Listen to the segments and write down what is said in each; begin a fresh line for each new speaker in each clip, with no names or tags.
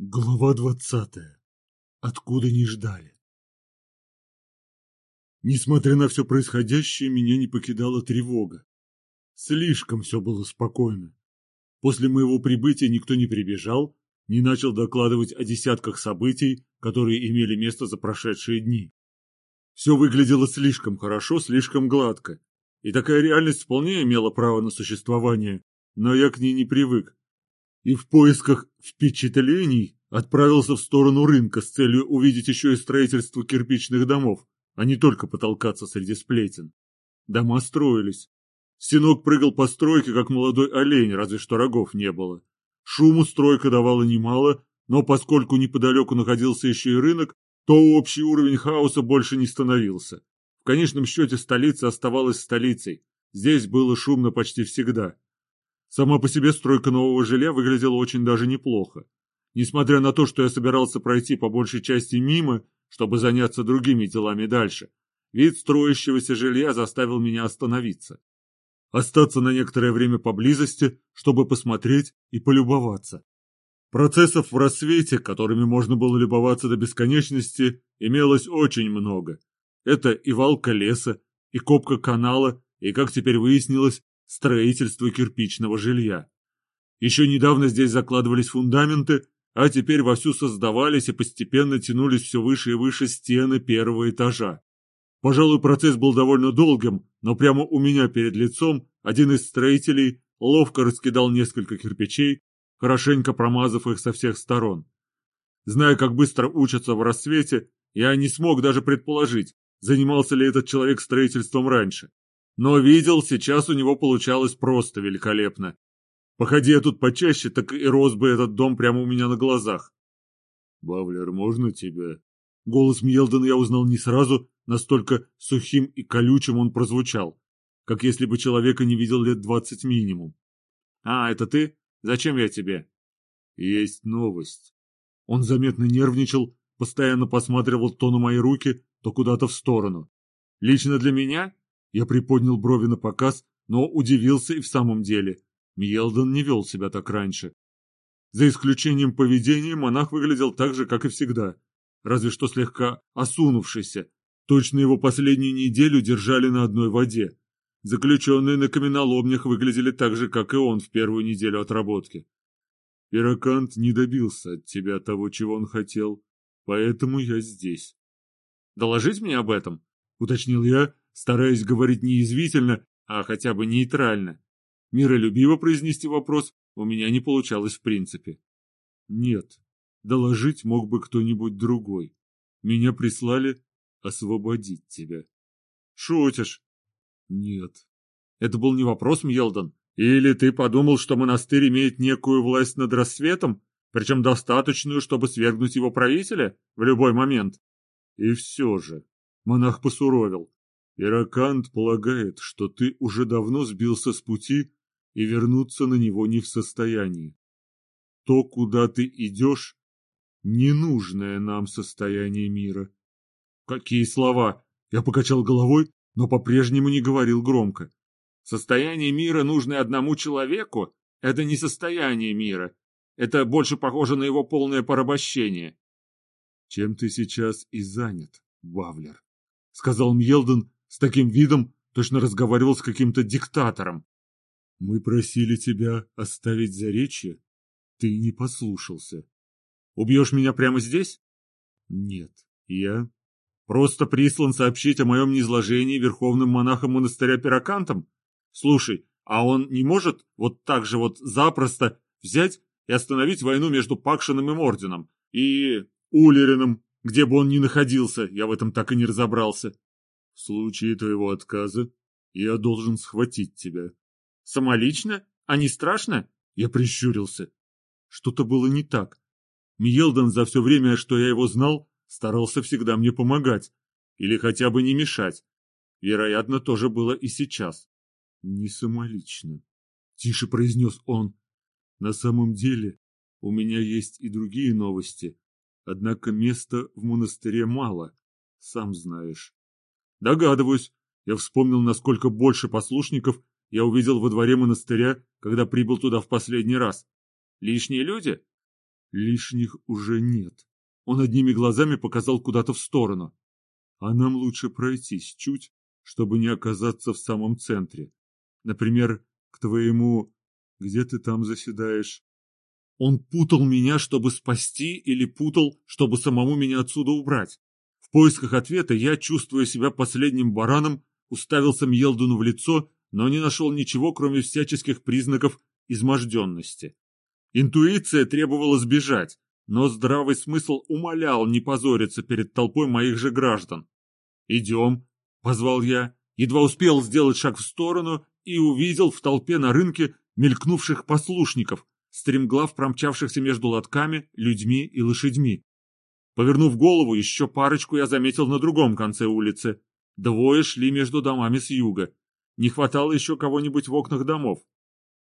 Глава двадцатая. Откуда не ждали. Несмотря на все происходящее, меня не покидала тревога. Слишком все было спокойно. После моего прибытия никто не прибежал, не начал докладывать о десятках событий, которые имели место за прошедшие дни. Все выглядело слишком хорошо, слишком гладко. И такая реальность вполне имела право на существование, но я к ней не привык, и в поисках впечатлений отправился в сторону рынка с целью увидеть еще и строительство кирпичных домов, а не только потолкаться среди сплетен. Дома строились. Синок прыгал по стройке, как молодой олень, разве что рогов не было. Шуму стройка давала немало, но поскольку неподалеку находился еще и рынок, то общий уровень хаоса больше не становился. В конечном счете столица оставалась столицей. Здесь было шумно почти всегда. Сама по себе стройка нового жилья выглядела очень даже неплохо. Несмотря на то, что я собирался пройти по большей части мимо, чтобы заняться другими делами дальше, вид строящегося жилья заставил меня остановиться. Остаться на некоторое время поблизости, чтобы посмотреть и полюбоваться. Процессов в рассвете, которыми можно было любоваться до бесконечности, имелось очень много. Это и валка леса, и копка канала, и, как теперь выяснилось, строительство кирпичного жилья. Еще недавно здесь закладывались фундаменты, а теперь вовсю создавались и постепенно тянулись все выше и выше стены первого этажа. Пожалуй, процесс был довольно долгим, но прямо у меня перед лицом один из строителей ловко раскидал несколько кирпичей, хорошенько промазав их со всех сторон. Зная, как быстро учатся в рассвете, я не смог даже предположить, занимался ли этот человек строительством раньше. Но видел, сейчас у него получалось просто великолепно. Походи я тут почаще, так и рос бы этот дом прямо у меня на глазах. «Бавлер, можно тебя?» Голос Мьелдена я узнал не сразу, настолько сухим и колючим он прозвучал, как если бы человека не видел лет двадцать минимум. «А, это ты? Зачем я тебе?» «Есть новость». Он заметно нервничал, постоянно посматривал то на мои руки, то куда-то в сторону. «Лично для меня?» Я приподнял брови на показ, но удивился и в самом деле. Мьелдон не вел себя так раньше. За исключением поведения, монах выглядел так же, как и всегда, разве что слегка осунувшийся. Точно его последнюю неделю держали на одной воде. Заключенные на каменоломнях выглядели так же, как и он в первую неделю отработки. Пирокант не добился от тебя того, чего он хотел, поэтому я здесь. «Доложить мне об этом?» — уточнил я, стараясь говорить не язвительно, а хотя бы нейтрально. Миролюбиво произнести вопрос у меня не получалось в принципе. Нет, доложить мог бы кто-нибудь другой. Меня прислали освободить тебя. Шутишь? Нет. Это был не вопрос, Мьелдон. Или ты подумал, что монастырь имеет некую власть над рассветом, причем достаточную, чтобы свергнуть его правителя в любой момент? И все же. Монах посуровил. Иракант полагает, что ты уже давно сбился с пути и вернуться на него не в состоянии. То, куда ты идешь, ненужное нам состояние мира. Какие слова! Я покачал головой, но по-прежнему не говорил громко. Состояние мира, нужное одному человеку, это не состояние мира. Это больше похоже на его полное порабощение. Чем ты сейчас и занят, Бавлер? — сказал Мьелден, с таким видом точно разговаривал с каким-то диктатором. Мы просили тебя оставить заречье. Ты не послушался. Убьешь меня прямо здесь? Нет, я просто прислан сообщить о моем низложении верховным монахом монастыря Пирокантом. Слушай, а он не может вот так же вот запросто взять и остановить войну между Пакшиным и Мордином и Улерином, где бы он ни находился, я в этом так и не разобрался. В случае твоего отказа я должен схватить тебя. Самолично? А не страшно? Я прищурился. Что-то было не так. Мьелдон за все время, что я его знал, старался всегда мне помогать. Или хотя бы не мешать. Вероятно, тоже было и сейчас. Не самолично. Тише произнес он. На самом деле, у меня есть и другие новости. Однако места в монастыре мало, сам знаешь. Догадываюсь. Я вспомнил, насколько больше послушников я увидел во дворе монастыря, когда прибыл туда в последний раз. Лишние люди? Лишних уже нет. Он одними глазами показал куда-то в сторону. А нам лучше пройтись чуть, чтобы не оказаться в самом центре. Например, к твоему... Где ты там заседаешь? Он путал меня, чтобы спасти, или путал, чтобы самому меня отсюда убрать? Поисках ответа я, чувствуя себя последним бараном, уставился Мьелдуну в лицо, но не нашел ничего, кроме всяческих признаков изможденности. Интуиция требовала сбежать, но здравый смысл умолял не позориться перед толпой моих же граждан. «Идем», — позвал я, едва успел сделать шаг в сторону и увидел в толпе на рынке мелькнувших послушников, стремглав промчавшихся между лотками, людьми и лошадьми. Повернув голову, еще парочку я заметил на другом конце улицы. Двое шли между домами с юга. Не хватало еще кого-нибудь в окнах домов.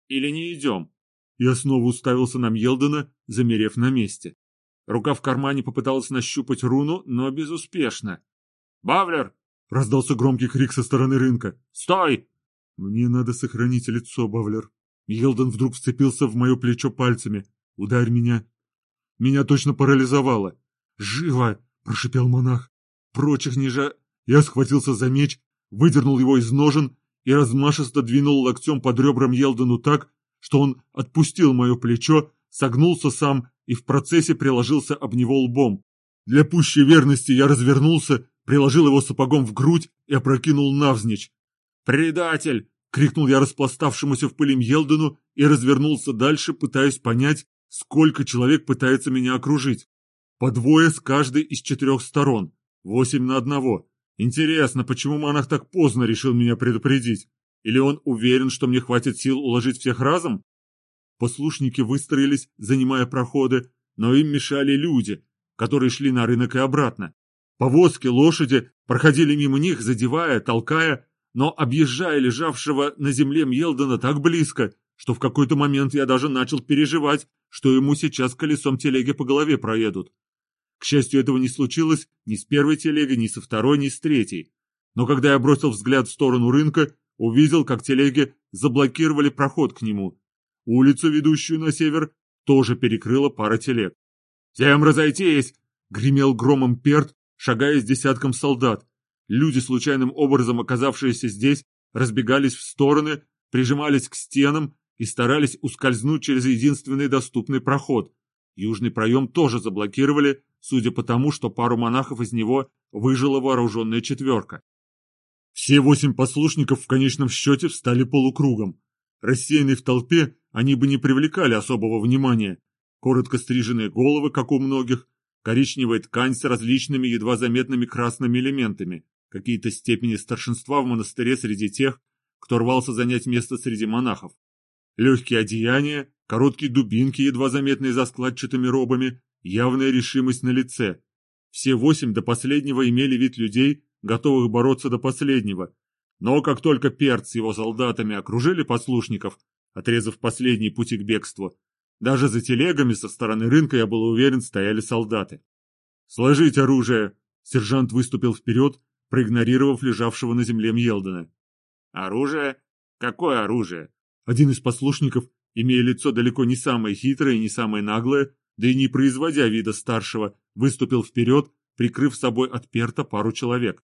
Или не идем? Я снова уставился на Мьелдена, замерев на месте. Рука в кармане попыталась нащупать руну, но безуспешно. «Бавлер!» — раздался громкий крик со стороны рынка. «Стой!» «Мне надо сохранить лицо, Бавлер». Мьелден вдруг вцепился в мое плечо пальцами. «Ударь меня!» Меня точно парализовало. «Живо!» — прошипел монах. «Прочих нижа...» Я схватился за меч, выдернул его из ножен и размашисто двинул локтем под ребром Елдену так, что он отпустил мое плечо, согнулся сам и в процессе приложился об него лбом. Для пущей верности я развернулся, приложил его сапогом в грудь и опрокинул навзничь. «Предатель!» — крикнул я распластавшемуся в пыли Мьелдену и развернулся дальше, пытаясь понять, сколько человек пытается меня окружить. По двое с каждой из четырех сторон, восемь на одного. Интересно, почему монах так поздно решил меня предупредить? Или он уверен, что мне хватит сил уложить всех разом? Послушники выстроились, занимая проходы, но им мешали люди, которые шли на рынок и обратно. Повозки, лошади проходили мимо них, задевая, толкая, но объезжая лежавшего на земле Мьелдона так близко, что в какой-то момент я даже начал переживать, что ему сейчас колесом телеги по голове проедут. К счастью, этого не случилось ни с первой телегой, ни со второй, ни с третьей. Но когда я бросил взгляд в сторону рынка, увидел, как телеги заблокировали проход к нему. Улицу, ведущую на север, тоже перекрыла пара телег. «Всем разойтись!» — гремел громом перт, шагая с десятком солдат. Люди, случайным образом оказавшиеся здесь, разбегались в стороны, прижимались к стенам и старались ускользнуть через единственный доступный проход. Южный проем тоже заблокировали, судя по тому, что пару монахов из него выжила вооруженная четверка. Все восемь послушников в конечном счете встали полукругом. Рассеянные в толпе, они бы не привлекали особого внимания. Коротко стриженные головы, как у многих, коричневая ткань с различными едва заметными красными элементами, какие-то степени старшинства в монастыре среди тех, кто рвался занять место среди монахов. Легкие одеяния, короткие дубинки, едва заметные за складчатыми робами, явная решимость на лице. Все восемь до последнего имели вид людей, готовых бороться до последнего. Но как только Перц с его солдатами окружили послушников, отрезав последние пути к бегству, даже за телегами со стороны рынка, я был уверен, стояли солдаты. «Сложить оружие!» Сержант выступил вперед, проигнорировав лежавшего на земле Мьелдена. «Оружие? Какое оружие?» Один из послушников, имея лицо далеко не самое хитрое и не самое наглое, да и не производя вида старшего, выступил вперед, прикрыв собой от перта пару человек.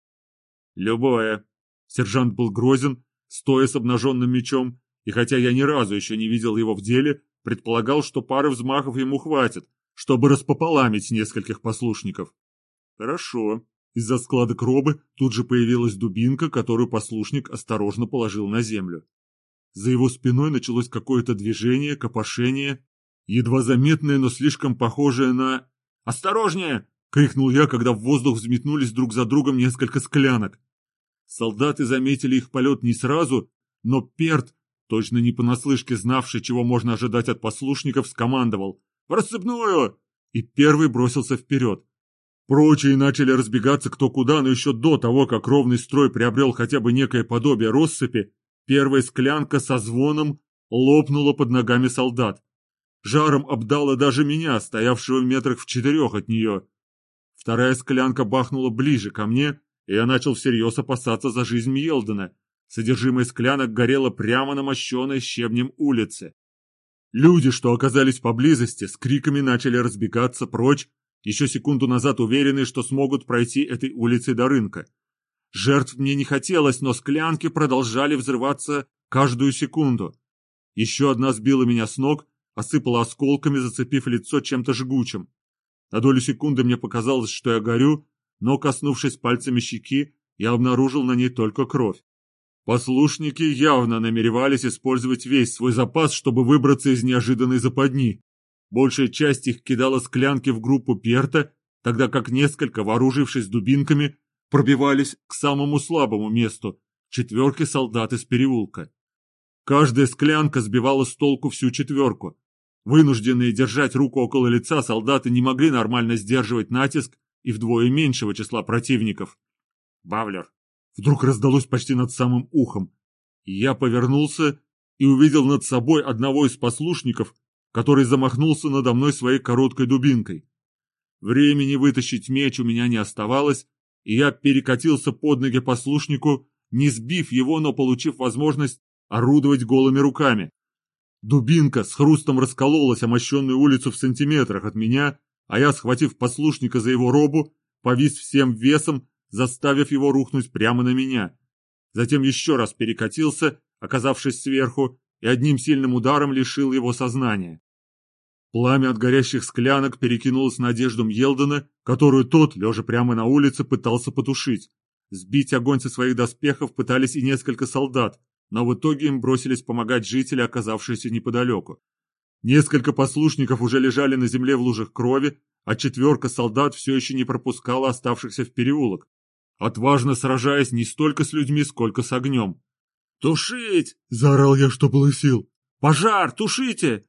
«Любое». Сержант был грозен, стоя с обнаженным мечом, и хотя я ни разу еще не видел его в деле, предполагал, что пары взмахов ему хватит, чтобы распополамить нескольких послушников. «Хорошо». Из-за складок робы тут же появилась дубинка, которую послушник осторожно положил на землю. За его спиной началось какое-то движение, копошение, едва заметное, но слишком похожее на... «Осторожнее!» — крикнул я, когда в воздух взметнулись друг за другом несколько склянок. Солдаты заметили их полет не сразу, но Перт, точно не понаслышке знавший, чего можно ожидать от послушников, скомандовал «В рассыпную!» и первый бросился вперед. Прочие начали разбегаться кто куда, но еще до того, как ровный строй приобрел хотя бы некое подобие россыпи, первая склянка со звоном лопнула под ногами солдат. Жаром обдала даже меня, стоявшего в метрах в четырех от нее. Вторая склянка бахнула ближе ко мне, и я начал всерьез опасаться за жизнь Мьелдена. Содержимое склянок горело прямо на мощенной щебнем улице. Люди, что оказались поблизости, с криками начали разбегаться прочь, еще секунду назад уверенные, что смогут пройти этой улицей до рынка. Жертв мне не хотелось, но склянки продолжали взрываться каждую секунду. Еще одна сбила меня с ног, осыпала осколками, зацепив лицо чем-то жгучим. На долю секунды мне показалось, что я горю, но, коснувшись пальцами щеки, я обнаружил на ней только кровь. Послушники явно намеревались использовать весь свой запас, чтобы выбраться из неожиданной западни. Большая часть их кидала склянки в группу Перта, тогда как несколько, вооружившись дубинками, пробивались к самому слабому месту – четверке солдат из переулка. Каждая склянка сбивала с толку всю четверку. Вынужденные держать руку около лица, солдаты не могли нормально сдерживать натиск и вдвое меньшего числа противников. Бавлер вдруг раздалось почти над самым ухом. Я повернулся и увидел над собой одного из послушников, который замахнулся надо мной своей короткой дубинкой. Времени вытащить меч у меня не оставалось, и я перекатился под ноги послушнику, не сбив его, но получив возможность орудовать голыми руками. Дубинка с хрустом раскололась о мощенную улицу в сантиметрах от меня, а я, схватив послушника за его робу, повис всем весом, заставив его рухнуть прямо на меня. Затем еще раз перекатился, оказавшись сверху, и одним сильным ударом лишил его сознания. Пламя от горящих склянок перекинулось на одежду Мьелдена, которую тот, лежа прямо на улице, пытался потушить. Сбить огонь со своих доспехов пытались и несколько солдат, но в итоге им бросились помогать жители, оказавшиеся неподалеку. Несколько послушников уже лежали на земле в лужах крови, а четверка солдат все еще не пропускала оставшихся в переулок, отважно сражаясь не столько с людьми, сколько с огнем. «Тушить!» – заорал я, что было сил. «Пожар! Тушите!»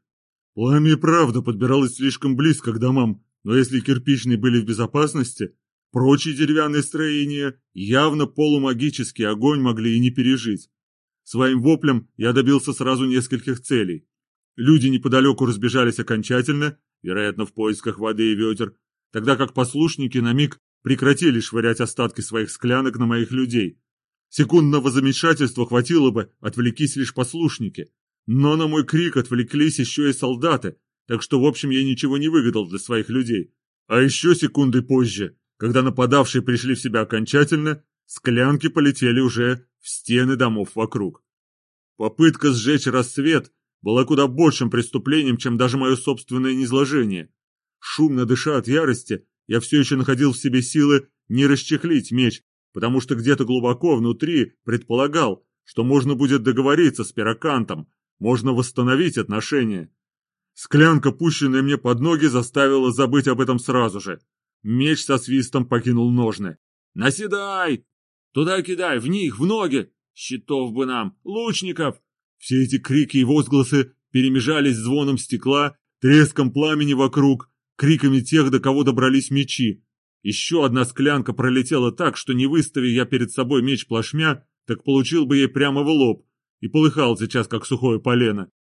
Пламя и правда подбиралось слишком близко к домам, но если кирпичные были в безопасности, прочие деревянные строения явно полумагический огонь могли и не пережить. Своим воплем я добился сразу нескольких целей. Люди неподалеку разбежались окончательно, вероятно, в поисках воды и ведер, тогда как послушники на миг прекратили швырять остатки своих склянок на моих людей. Секундного замешательства хватило бы, отвлекись лишь послушники, но на мой крик отвлеклись еще и солдаты, так что, в общем, я ничего не выгадал для своих людей. А еще секунды позже, когда нападавшие пришли в себя окончательно, склянки полетели уже в стены домов вокруг. Попытка сжечь рассвет была куда большим преступлением, чем даже мое собственное низложение. Шумно дыша от ярости, я все еще находил в себе силы не расчехлить меч, потому что где-то глубоко внутри предполагал, что можно будет договориться с пирокантом, можно восстановить отношения. Склянка, пущенная мне под ноги, заставила забыть об этом сразу же. Меч со свистом покинул ножны. «Наседай! Туда кидай, в них, в ноги! Щитов бы нам! Лучников!» Все эти крики и возгласы перемежались звоном стекла, треском пламени вокруг, криками тех, до кого добрались мечи. Еще одна склянка пролетела так, что не выставив я перед собой меч плашмя, так получил бы ей прямо в лоб и полыхал сейчас, как сухое полено.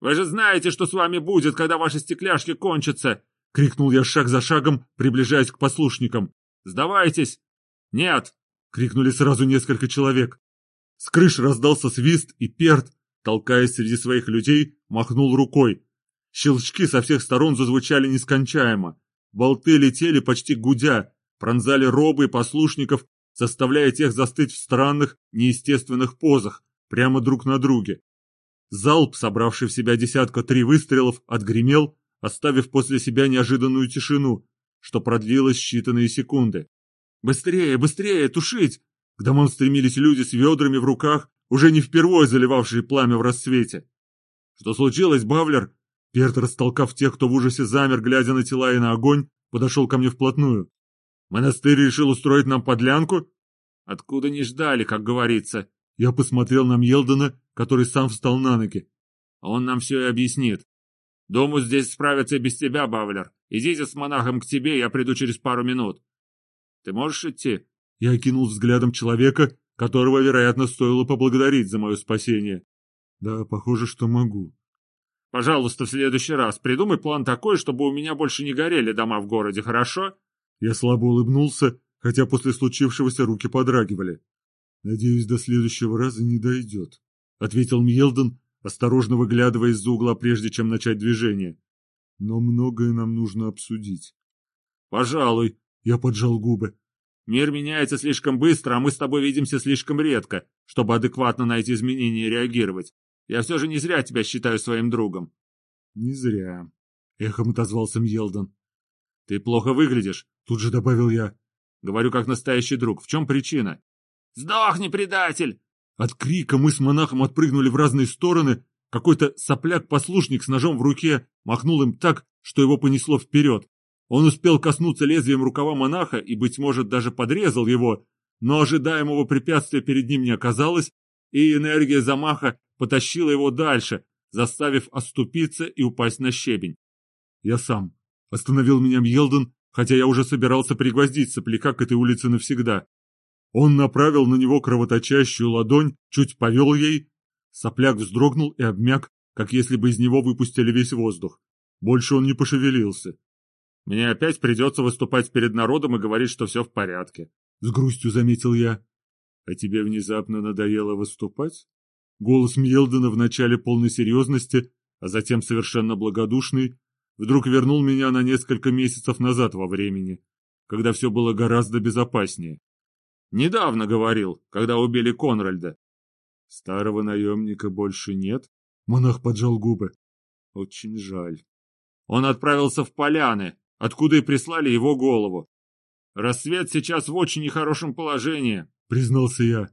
«Вы же знаете, что с вами будет, когда ваши стекляшки кончатся!» — крикнул я шаг за шагом, приближаясь к послушникам. «Сдавайтесь!» «Нет!» — крикнули сразу несколько человек. С крыш раздался свист, и Перт, толкаясь среди своих людей, махнул рукой. Щелчки со всех сторон зазвучали нескончаемо. Болты летели почти гудя, пронзали робы и послушников, заставляя тех застыть в странных, неестественных позах, прямо друг на друге. Залп, собравший в себя десятка три выстрелов, отгремел, оставив после себя неожиданную тишину, что продлилось считанные секунды. «Быстрее, быстрее, тушить!» К домам стремились люди с ведрами в руках, уже не впервые заливавшие пламя в рассвете. «Что случилось, Бавлер?» Перт, растолкав тех, кто в ужасе замер, глядя на тела и на огонь, подошел ко мне вплотную. «Монастырь решил устроить нам подлянку?» «Откуда не ждали, как говорится», я посмотрел на Мьелдона, который сам встал на ноги. Он нам все и объяснит. Думаю, здесь справятся и без тебя, Бавлер. Идите с монахом к тебе, я приду через пару минут. Ты можешь идти? Я окинул взглядом человека, которого, вероятно, стоило поблагодарить за мое спасение. Да, похоже, что могу. Пожалуйста, в следующий раз придумай план такой, чтобы у меня больше не горели дома в городе, хорошо? Я слабо улыбнулся, хотя после случившегося руки подрагивали. «Надеюсь, до следующего раза не дойдет», — ответил Мьелден, осторожно выглядывая из-за угла, прежде чем начать движение. «Но многое нам нужно обсудить». «Пожалуй», — я поджал губы. «Мир меняется слишком быстро, а мы с тобой видимся слишком редко, чтобы адекватно на эти изменения реагировать. Я все же не зря тебя считаю своим другом». «Не зря», — эхом отозвался Мьелдон. «Ты плохо выглядишь», — тут же добавил я. «Говорю как настоящий друг. В чем причина?» «Сдохни, предатель!» От крика мы с монахом отпрыгнули в разные стороны. Какой-то сопляк-послушник с ножом в руке махнул им так, что его понесло вперед. Он успел коснуться лезвием рукава монаха и, быть может, даже подрезал его, но ожидаемого препятствия перед ним не оказалось, и энергия замаха потащила его дальше, заставив оступиться и упасть на щебень. Я сам. Остановил меня Мьелден, хотя я уже собирался пригвоздить сопляка к этой улице навсегда. Он направил на него кровоточащую ладонь, чуть повел ей. Сопляк вздрогнул и обмяк, как если бы из него выпустили весь воздух. Больше он не пошевелился. «Мне опять придется выступать перед народом и говорить, что все в порядке», — с грустью заметил я. «А тебе внезапно надоело выступать?» Голос Мьелдена вначале полной серьезности, а затем совершенно благодушный, вдруг вернул меня на несколько месяцев назад во времени, когда все было гораздо безопаснее. Недавно говорил, когда убили Конральда. Старого наемника больше нет? Монах поджал губы. Очень жаль. Он отправился в поляны, откуда и прислали его голову. Рассвет сейчас в очень нехорошем положении, признался я.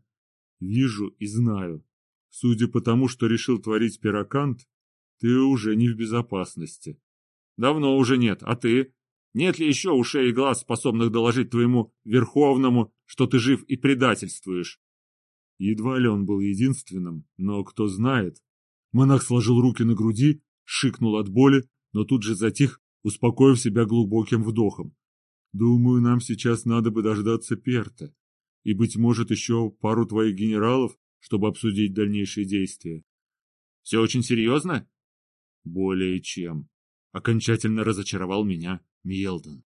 Вижу и знаю. Судя по тому, что решил творить пирокант, ты уже не в безопасности. Давно уже нет, а ты? Нет ли еще ушей и глаз, способных доложить твоему Верховному, что ты жив и предательствуешь? Едва ли он был единственным, но кто знает. Монах сложил руки на груди, шикнул от боли, но тут же затих, успокоив себя глубоким вдохом. Думаю, нам сейчас надо бы дождаться Перта. И, быть может, еще пару твоих генералов, чтобы обсудить дальнейшие действия. Все очень серьезно? Более чем. Окончательно разочаровал меня Мьелдон.